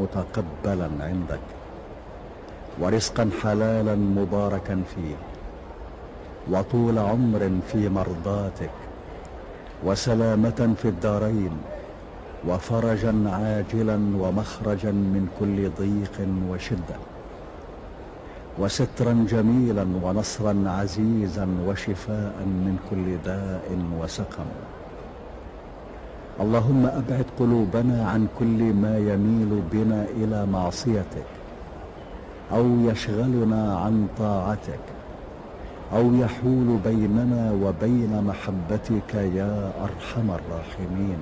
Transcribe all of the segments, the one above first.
متقبلا عندك ورزقا حلالا مباركا فيه وطول عمر في مرضاتك وسلامة في الدارين وفرجا عاجلا ومخرجا من كل ضيق وشدة وسترا جميلا ونصرا عزيزا وشفاء من كل داء وسقم اللهم أبعد قلوبنا عن كل ما يميل بنا إلى معصيتك أو يشغلنا عن طاعتك أو يحول بيننا وبين محبتك يا أرحم الراحمين.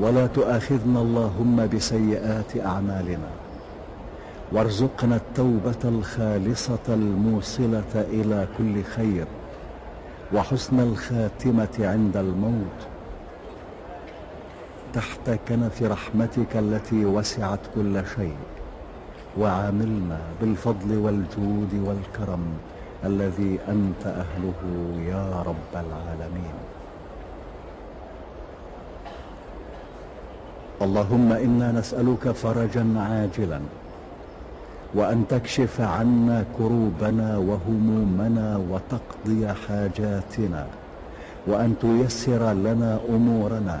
ولا تؤاخذنا اللهم بسيئات أعمالنا وارزقنا التوبة الخالصة الموصلة إلى كل خير وحسن الخاتمة عند الموت. تحت كنف رحمتك التي وسعت كل شيء وعاملنا بالفضل والجود والكرم الذي أنت أهله يا رب العالمين. اللهم إنا نسألك فرجا عاجلا وأن تكشف عنا كروبنا وهمومنا وتقضي حاجاتنا وأن تيسر لنا أمورنا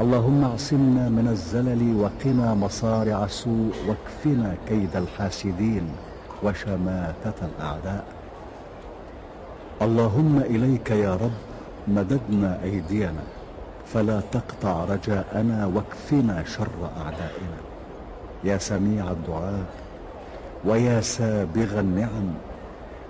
اللهم اعصمنا من الزلل وقنا مصارع السوء واكفنا كيد الحاسدين وشماتة الأعداء. اللهم إليك يا رب مددنا أيدينا فلا تقطع رجاءنا واكفنا شر أعدائنا. يا سميع الدعاء ويا سابغ النعم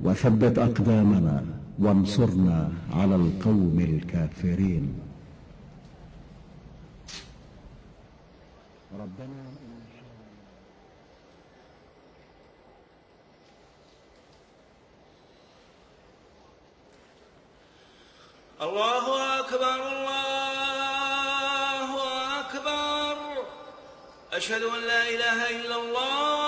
وثبت أقدامنا وانصرنا على القوم الكافرين. ربنا الله أكبر الله أكبر. أشهد أن لا إله إلا الله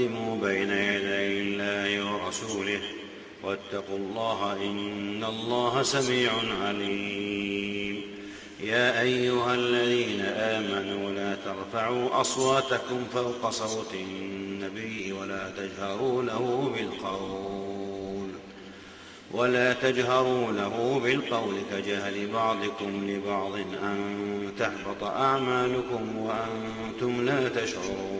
تقدموا بين يدي الله ورسوله واتقوا الله إن الله سميع عليم. يا أيها الذين آمنوا لا ترفعوا أصواتكم فوق صوت النبي ولا تجهروا له بالقول ولا تجهروا له بالقول كجهل بعضكم لبعض أن تحبط أعمالكم وأنتم لا تشعرون.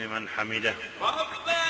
لمن حمده. ربنا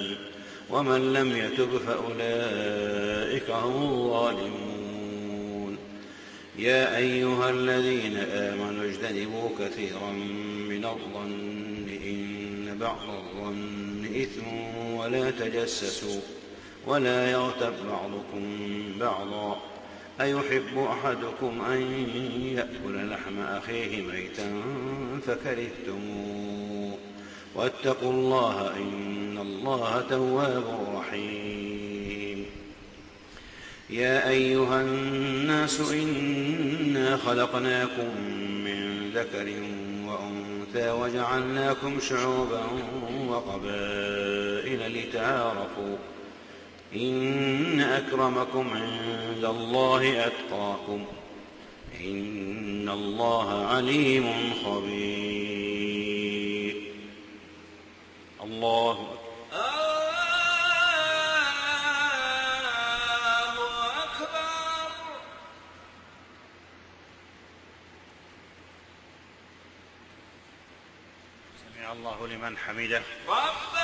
ومن لم يتب فأولئك هم الظالمون. يا أيها الذين آمنوا اجتنبوا كثيرا من الظن إن بعض الظن إثم ولا تجسسوا ولا يغتب بعضكم بعضا. أيحب أحدكم أن يأكل لحم أخيه ميتا فكرهتموه. واتقوا الله إن الله تواب رحيم. يا أيها الناس إنا خلقناكم من ذكر وأنثى وجعلناكم شعوبا وقبائل لتعارفوا. إن أكرمكم عند الله أتقاكم. إن الله عليم خبير. الله. أكبر الله أكبر سمع الله لمن حمده. ربنا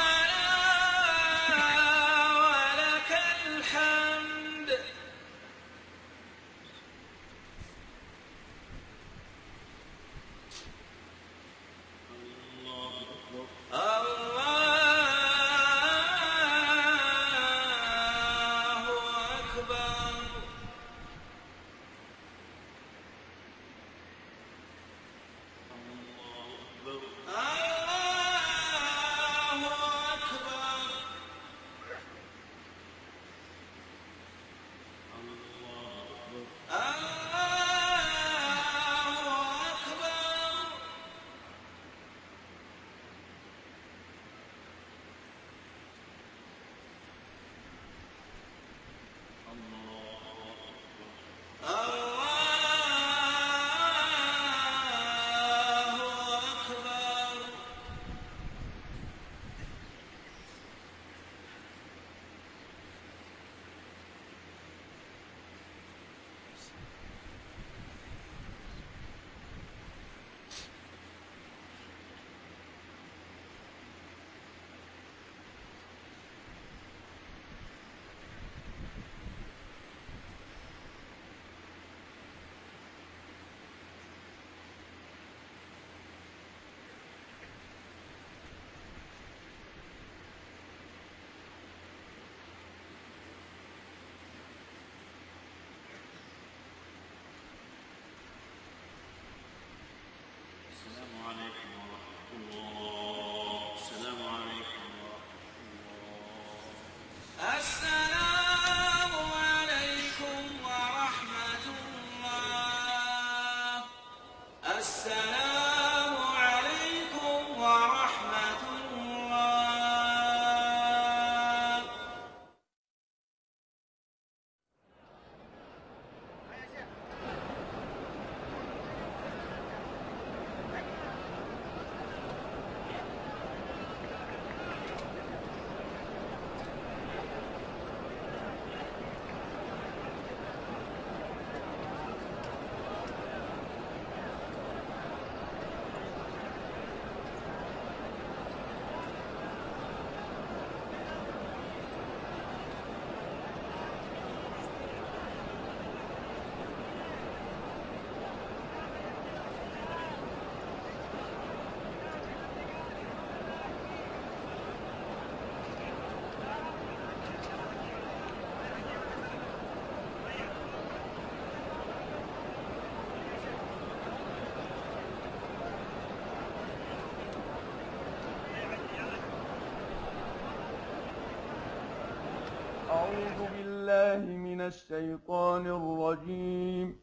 Lord. من الشيطان الرجيم.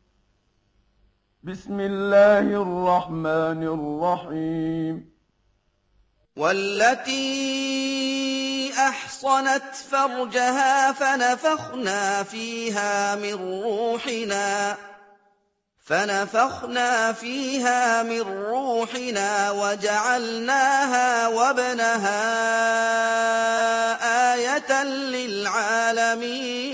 بسم الله الرحمن الرحيم. والتي أحصنت فرجها فنفخنا فيها من روحنا فنفخنا فيها من روحنا وجعلناها وابنها آية للعالمين.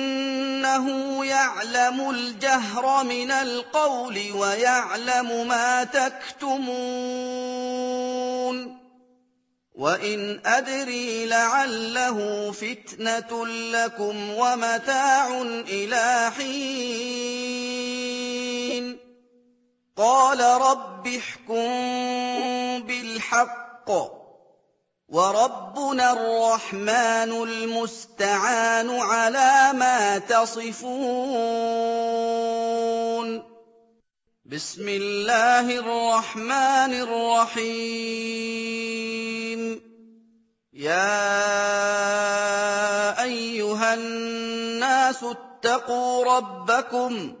إِنَّهُ يَعْلَمُ الْجَهْرَ مِنَ الْقَوْلِ وَيَعْلَمُ مَا تَكْتُمُونَ. وَإِنْ أَدْرِي لَعَلَّهُ فِتْنَةٌ لَّكُمْ وَمَتَاعٌ إِلَىٰ حِينٍ. قَالَ رَبِّ احْكُم بِالْحَقِّ ۗ. وَرَبُّنَا الرَّحْمَٰنُ الْمُسْتَعَانُ عَلَىٰ مَا تَصِفُونَ. بسم الله الرحمن الرحيم. يا أيها الناس اتقوا ربكم